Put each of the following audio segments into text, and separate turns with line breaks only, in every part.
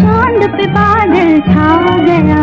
चांद पे बादल छा गया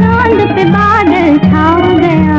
चांद पे बादल छा गया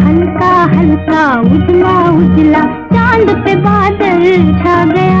हल्का हल्का उजला उजला चांद पे बादल छा गया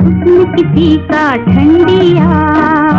हुस्न किसी का ठंडिया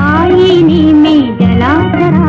आईने में जला जरा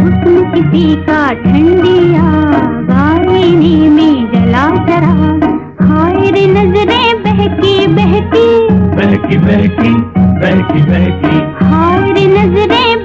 हुस्न किसी का ठंडिया आईने में जला जरा हाय रे नजरें बहकी बहकी
बहकी बहकी बहकी बहकी
हाय रे नजरें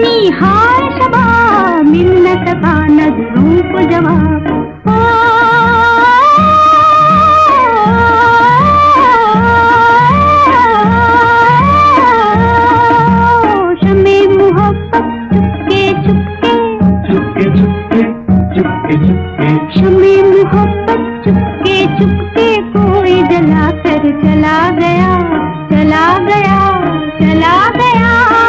इतनी
हाय सबा मिल न सका चुपके चुपके।
चुपके
मुहब्बत चुपके कोई चला गया चला गया चला गया।